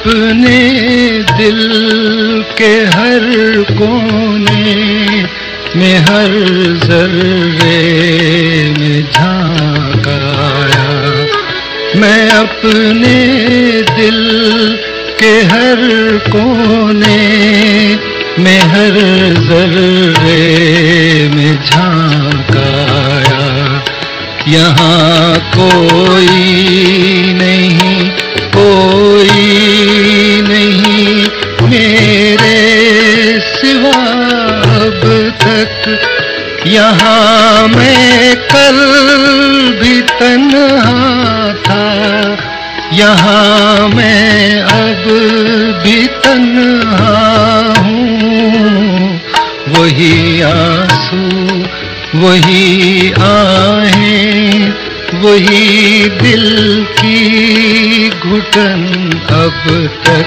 अपने दिल के हर कोने में हर जर्रे में झांकाया मैं अपने दिल के हर कोने में हर जर्रे में झांकाया यहाँ कोई नहीं, कोई यहाँ मैं कल भी तन्हा था। यहाँ मैं अब भी तन्हा हूँ। वही आँसू, वही आहें, वही दिल की घुटन अब तक।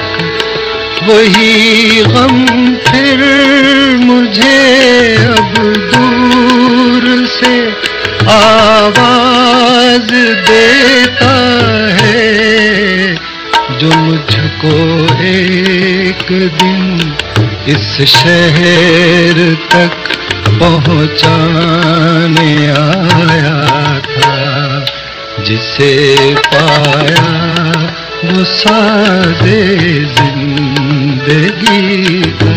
वही गम फिर मुझे अब दूर से आवाज़ देता है, जो मुझको एक दिन इस शहर तक पहुँचाने आया था, जिसे पाया वो सादे ज़िंदगी का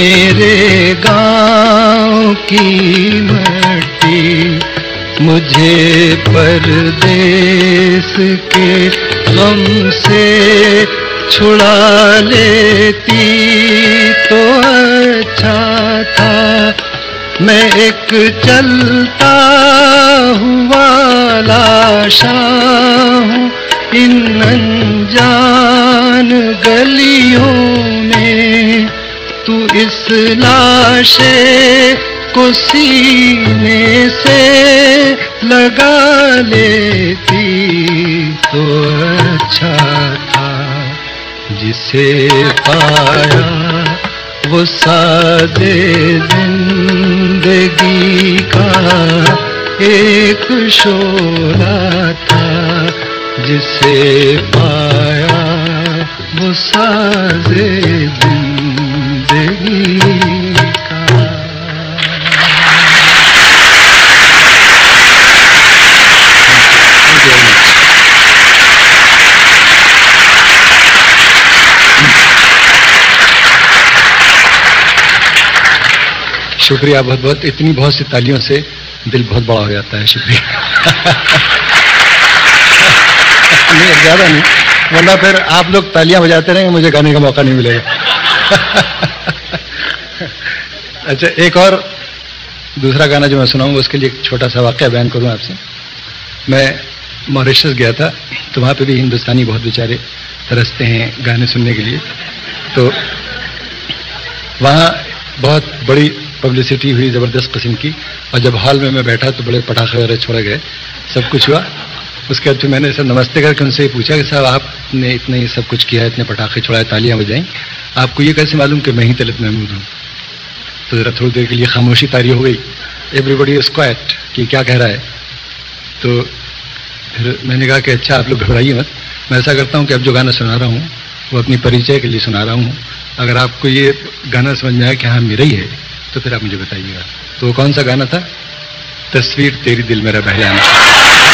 मेरे गाँव की मट्टी, मुझे परदेस के गम से छुड़ा लेती। तो अच्छा था, मैं एक चलता हुआ लाशा हूँ। इन अनजान गलियों में इस लाशे को सीने से लगा लेती तो अच्छा था। जिसे पाया वो सादे ज़िंदगी का एक शोला था। जिसे पाया वो सादे शुक्रिया बहुत बहुत, इतनी बहुत सी तालियों से दिल बहुत बड़ा हो जाता है, शुक्रिया। नहीं ज़्यादा नहीं। वरना फिर आप लोग तालियाँ बजाते रहेंगे, मुझे गाने का मौका नहीं मिलेगा। अच्छा एक और दूसरा गाना जो मैं सुनाऊँगा, उसके लिए एक छोटा सा वाक्य बयान करूँ आपसे। मैं मॉरिशस गया था तो वहाँ पे भी हिंदुस्तानी बहुत बेचारे तरसते हैं गाने सुनने के लिए। तो वहाँ बहुत बड़ी पब्लिसिटी हुई, ज़बरदस्त किस्म की, और जब हॉल में मैं बैठा तो बड़े पटाखे वगैरह छोड़े गए, सब कुछ हुआ। उसके बाद फिर मैंने सर नमस्ते करके उनसे पूछा कि साहब, आपने इतने सब कुछ किया है इतने पटाखे छोड़ाए, तालियाँ बजाई। आपको ये कैसे मालूम कि मैं ही तलत महमूद हूँ? तो ज़रा थोड़ी देर के लिए खामोशी तारी हो गई। एवरीबडी इज़ क्वाइट कि क्या कह रहा है। तो फिर मैंने कहा कि अच्छा आप लोग घबराइए मत। मैं ऐसा करता हूँ कि अब जो गाना सुना रहा हूँ, वो अपनी परिचय के लिए सुना रहा हूँ। अगर आपको ये गाना समझ में आया कि हाँ मेरा ही है तो फिर आप मुझे बताइएगा। तो कौन सा गाना था? तस्वीर तेरी दिल मेरा बहलाना।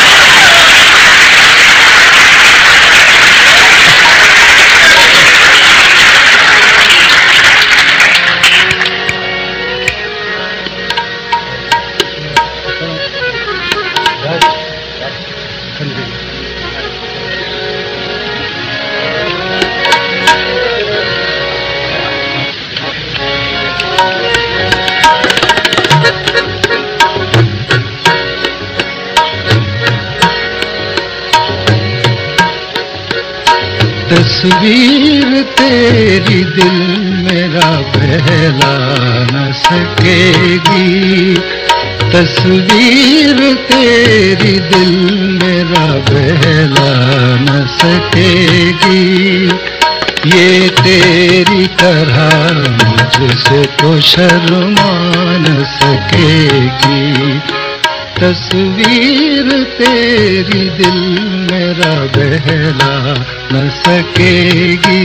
तस्वीर तेरी दिल मेरा बहला न सकेगी। तस्वीर तेरी दिल मेरा बहला न सकेगी। ये तेरी तरह मुझसे तो शर्मा न सकेगी। तस्वीर तेरी दिल मेरा बहला न सकेगी।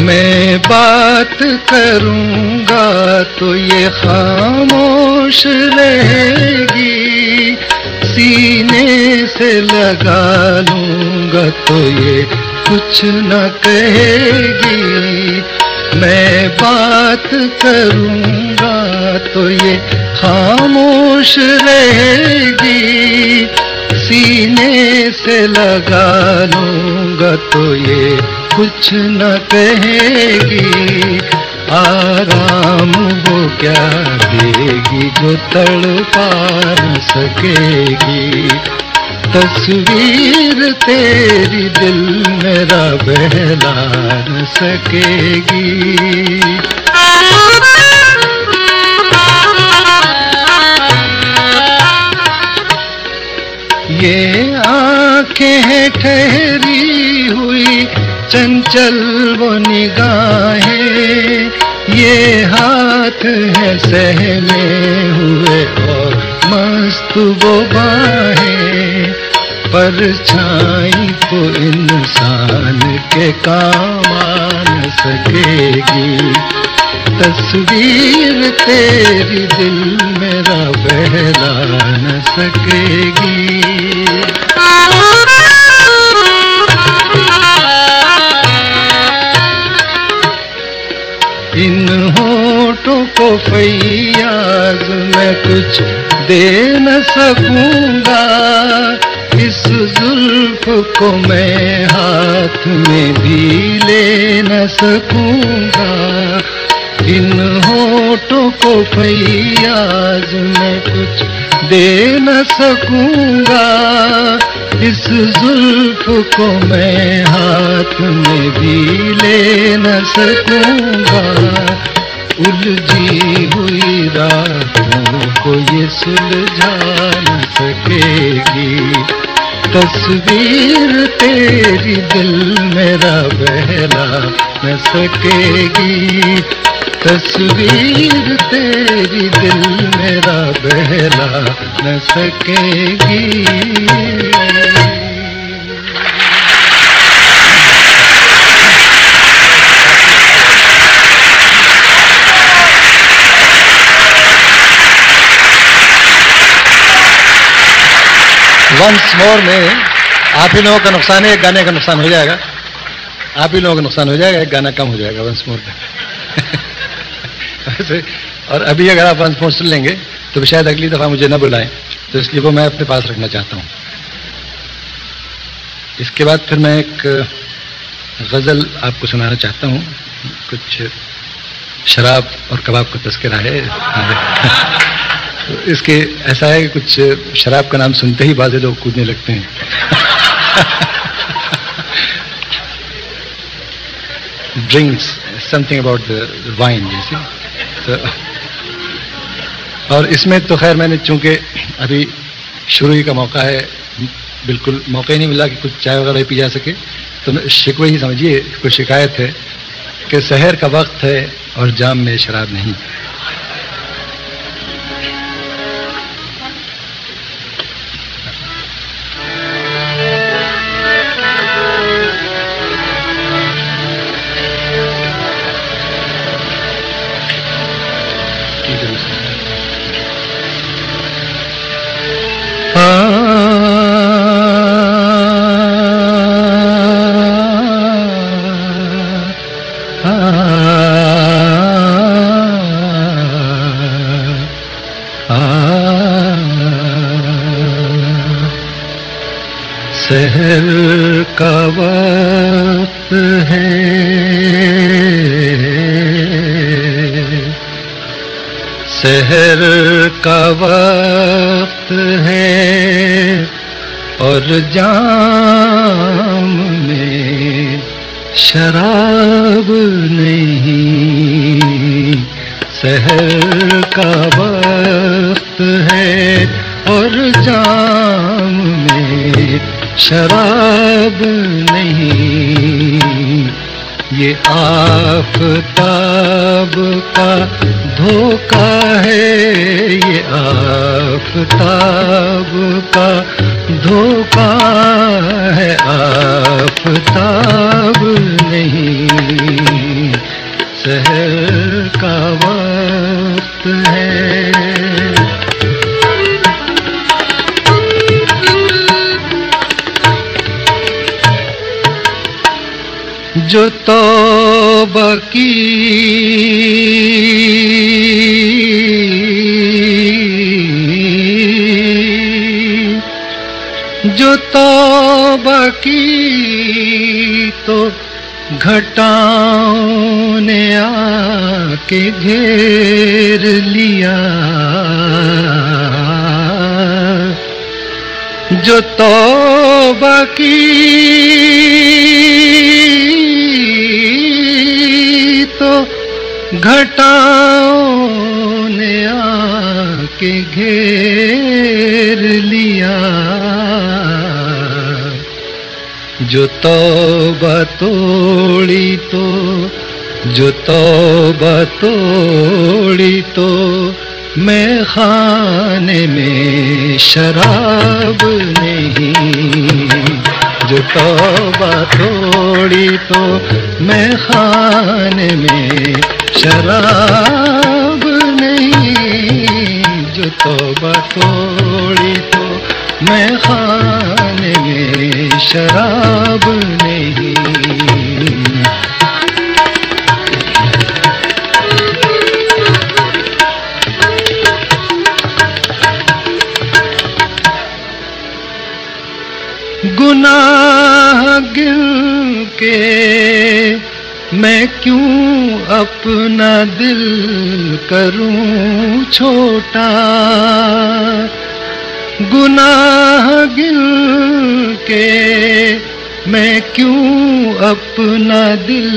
मैं बात करूँगा तो ये खामोश रहेगी। सीने से लगा लूँगा तो ये कुछ न कहेगी, मैं बात करूँगा तो ये खामोश रहेगी। सीने से लगा लूँगा तो ये कुछ न कहेगी। आराम वो क्या देगी जो तड़ पा सकेगी। तस्वीर तेरी दिल मेरा बहला सकेगी। ये आँखें ठहरी हुई चंचल वो निगाहें, ये हाथ है सहले हुए और मस्त वो बाहें। परछाई को इंसान के काम आ सकेगी। तस्वीर तेरी दिल मेरा बहला न सकेगी। इन को फैयाज मैं कुछ दे न सकूँगा। इस जुल्फ को मैं हाथ में भी ले न सकूँगा। इन होठों को फैयाज मैं कुछ दे न सकूँगा। इस जुल्फ को मैं हाथ में भी ले न सकूँगा। उलझी हुई रातों को ये सुलझा न सकेगी। तस्वीर तेरी दिल मेरा बहला न सकेगी। तस्वीर तेरी दिल मेरा बहला न सकेगी। वंस मोर में आप ही लोगों का नुकसान है, एक गाने का नुकसान हो जाएगा। आप ही लोगों का नुकसान हो जाएगा, एक गाना कम हो जाएगा वंस मोर में। और अभी अगर आप वंस मोर सुन लेंगे तो शायद अगली दफ़ा मुझे न बुलाएँ। तो इसलिए वो मैं अपने पास रखना चाहता हूँ। इसके बाद फिर मैं एक गज़ल आपको सुनाना चाहता हूँ। कुछ शराब और कबाब का तस्करा है। तो इसके ऐसा है कि कुछ शराब का नाम सुनते ही बाजे लोग कूदने लगते हैं। Drinks something about the wine जैसे और इसमें तो खैर मैंने चूँकि अभी शुरू ही का मौका है, बिल्कुल मौका ही नहीं मिला कि कुछ चाय वगैरह पी जा सके। तो शिकवे ही समझिए, कोई शिकायत है कि शहर का वक्त है और जाम में शराब नहीं। जाम में शराब नहीं। शहर का वक्त है और जाम में शराब नहीं। ये आफताब का धोखा है, ये आफताब का धोखा है आफताब नहीं। शहर का वक्त है। जो तौबा की। जो तौबा की तो घटाओं ने आके घेर लिया। जो तौबा की घटाओं ने आके घेर लिया। जो तौबा तोड़ी तो जो तौबा तोड़ी तो मैं खाने में शराब नहीं। जो तौबा थोड़ी तो मैं खाने में शराब नहीं। जो तौबा थोड़ी तो मैं खाने में शराब नहीं। गुनाह गिन के मैं क्यों अपना दिल करूँ छोटा? गुनाह गिन के मैं क्यों अपना दिल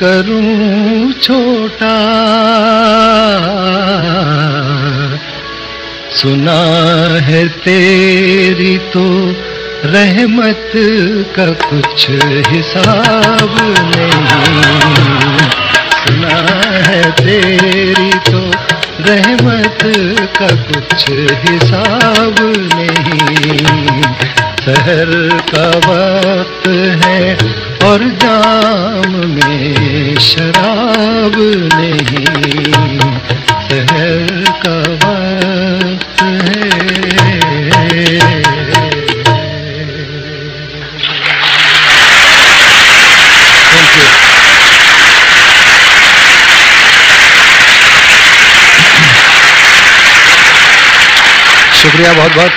करूँ छोटा? सुना है तेरी तो रहमत का कुछ हिसाब नहीं। सुना है तेरी तो रहमत का कुछ हिसाब नहीं। शहर का वक्त है और जाम में शराब नहीं। शुक्रिया बहुत बहुत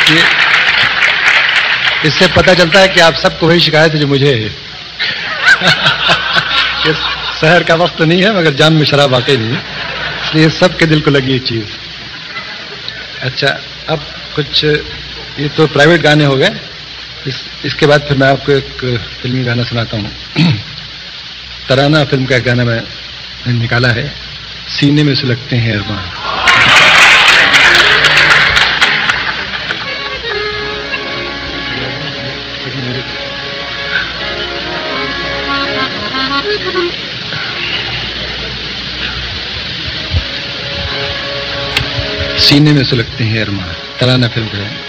इससे पता चलता है कि आप सबको वही शिकायत है जो मुझे है। शहर का वक्त नहीं है मगर जाम में शराब वाकई नहीं है। इसलिए सबके दिल को लगी ये चीज़। अच्छा अब कुछ ये तो प्राइवेट गाने हो गए। इस, इसके बाद फिर मैं आपको एक फिल्मी गाना सुनाता हूँ। तराना फ़िल्म का एक गाना मैं निकाला है। सीने में सुलगते हैं अरमान। सीने में सुलगते हैं अरमान। तराना फ़िल्म का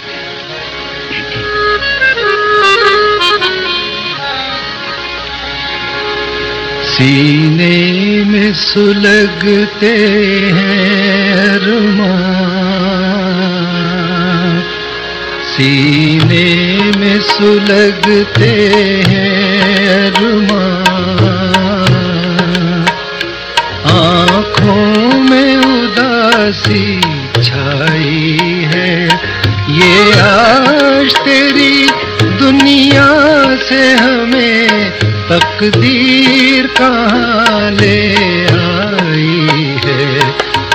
सीने में सुलगते हैं अरमान। सीने में सुलगते हैं अरमान। उदासी छाई है। ये आज तेरी दुनिया से हमें तकदीर कहाँ ले आई है।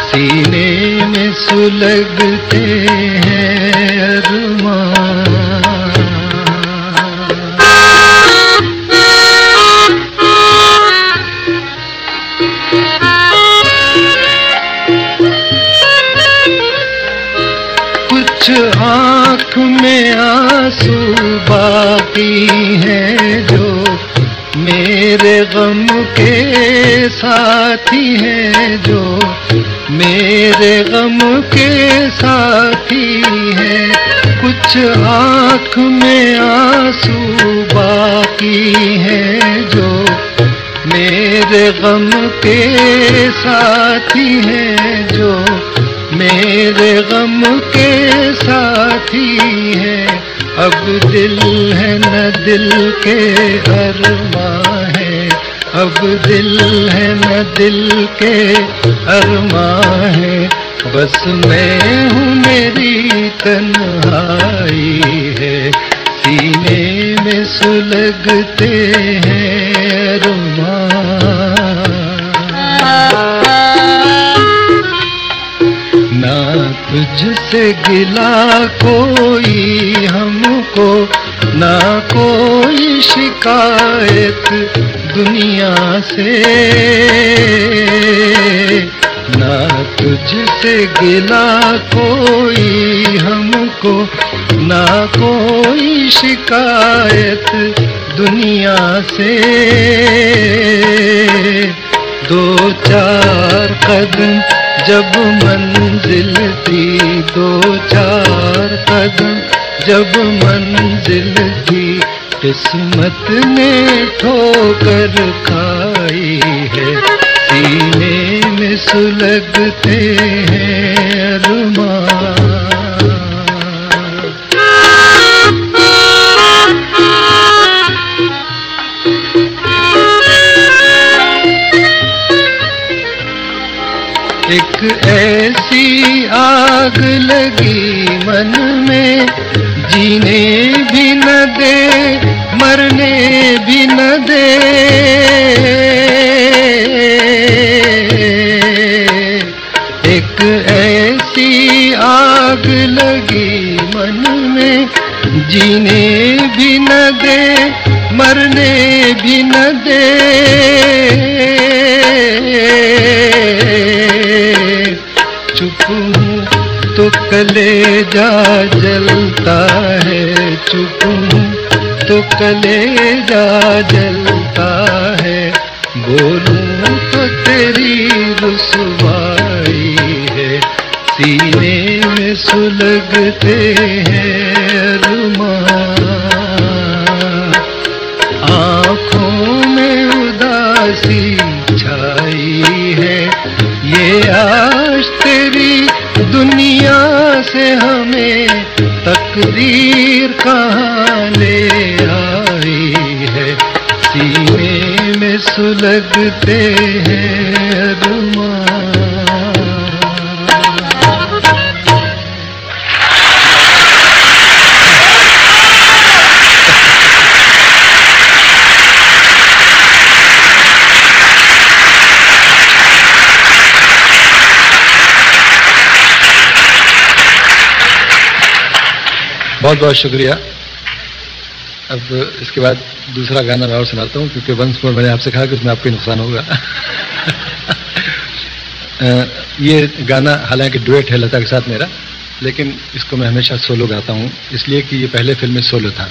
सीने में सुलगते हैं गम के साथी हैं जो मेरे गम के साथी हैं। कुछ आँख में आँसू बाकी हैं जो मेरे गम के साथी हैं, जो मेरे गम के साथी हैं। अब दिल है न दिल के अरमा है अब दिल है न दिल के अरमा है, बस मैं हूँ मेरी तन्हाई है। सीने में सुलगते हैं अरमान ना तुझसे गिला कोई हमको, ना कोई शिकायत दुनिया से। ना तुझसे गिला कोई हमको, ना कोई शिकायत दुनिया से। दो चार कदम जब मंजिल थी, दो चार कदम जब मंजिल थी किस्मत ने ठोकर खाई है। सीने में सुलगते हैं अरमान। एक ऐसी आग लगी मन में, जीने भी न दे मरने भी न दे। एक ऐसी आग लगी मन में, जीने भी न दे, मरने भी न दे। चुप तो कलेजा जलता है चुप हूँ। तो कलेजा जलता है। बोलूँ तो तेरी रुसवाई है। सीने में सुलगते हैं अरमान। आँखों में उदासी छाई है। ये आज तेरी दुनिया से हमें तकदीर कहाँ ले आई है। सीने में सुलगते हैं अरमान बहुत बहुत शुक्रिया। अब इसके बाद दूसरा गाना मैं और सुनाता हूँ, क्योंकि वंश मोर मैंने आपसे कहा कि उसमें आपको नुकसान होगा। ये गाना हालाँकि डुएट है लता के साथ मेरा, लेकिन इसको मैं हमेशा सोलो गाता हूँ। इसलिए कि ये पहले फ़िल्म में सोलो था।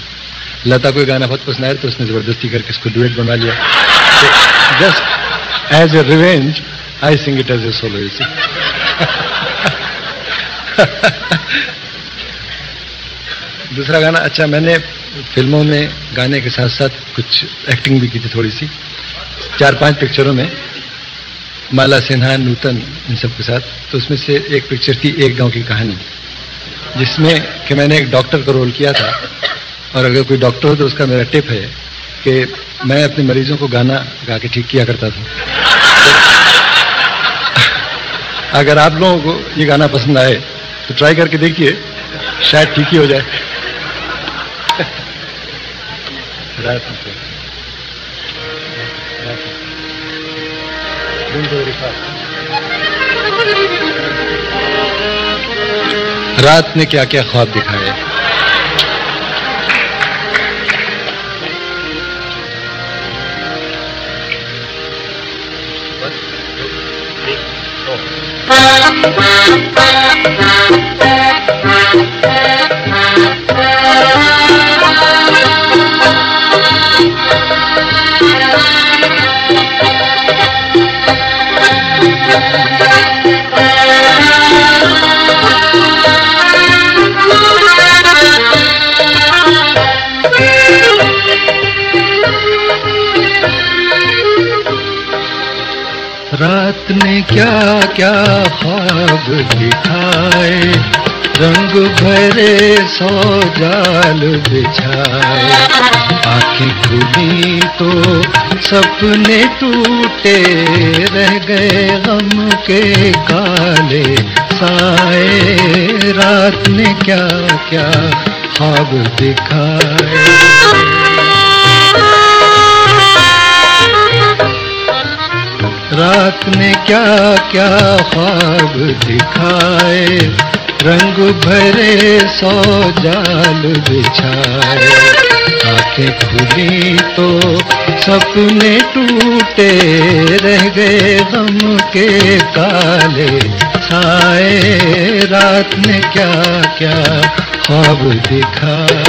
लता को गाना बहुत पसंद आया तो उसने ज़बरदस्ती करके इसको डुएट बनवा लिया। Just as a revenge I sing it as a solo दूसरा गाना अच्छा मैंने फ़िल्मों में गाने के साथ साथ कुछ एक्टिंग भी की थी थोड़ी सी चार पाँच पिक्चरों में, माला सिन्हा, नूतन, इन सब के साथ। तो उसमें से एक पिक्चर थी एक गाँव की कहानी, जिसमें कि मैंने एक डॉक्टर का रोल किया था। और अगर कोई डॉक्टर हो तो उसका मेरा टिप है कि मैं अपने मरीजों को गाना गा के ठीक किया करता था। तो अगर आप लोगों को ये गाना पसंद आए तो ट्राई करके देखिए, शायद ठीक ही हो जाए। रात में से। रात Don't go very fast. रात ने क्या क्या ख्वाब दिखाए रात ने क्या क्या ख्वाब दिखाए रंग भरे सौ जाल बिछाए। आँखें खुली तो सपने टूटे, रह गए गम के काले साए। रात ने क्या क्या ख्वाब दिखाए। रात ने क्या क्या ख्वाब दिखाए। रंग भरे सौ जाल बिछाए। आँखें खुली तो सपने टूटे, रह गए गम के काले। साए, रात ने क्या क्या ख्वाब दिखाए।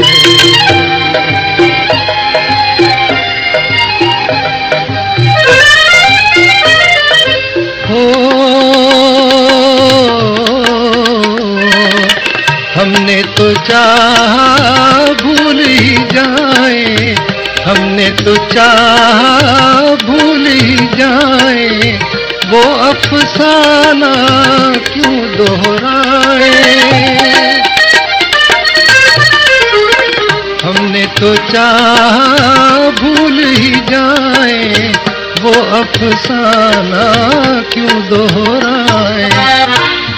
हमने तो चाह भूल ही जाए। हमने तो चाह भूल ही जाए। वो अफसाना क्यों दोहराए? हमने तो चाह भूल ही जाए। वो अफसाना क्यों दोहराए?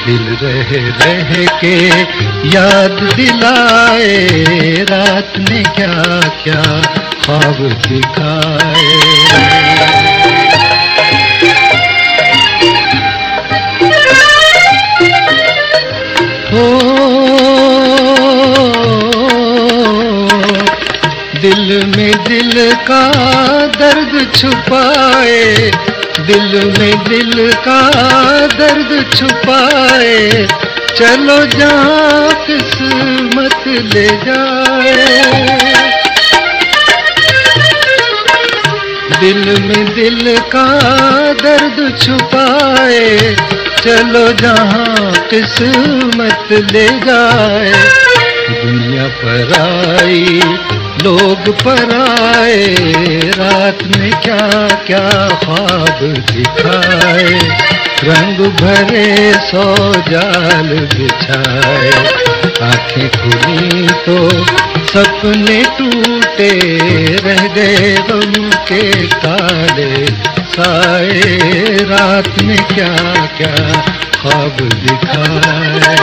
दिल रह रह के याद दिलाए, रात ने क्या क्या ख्वाब दिखाए। हो दिल में दिल का दर्द छुपाए, दिल में दिल का दर्द छुपाए चलो जहाँ किस्मत ले जाए। दिल में दिल का दर्द छुपाए, चलो जहाँ किस्मत ले जाए। दुनिया पर आई, लोग पर आए, रात में क्या क्या ख्वाब दिखाए। रंग भरे सो जाल बिछाए। आँखें खुली तो सपने टूटे, रह गए गम के काले साए, रात में क्या क्या ख्वाब दिखाए।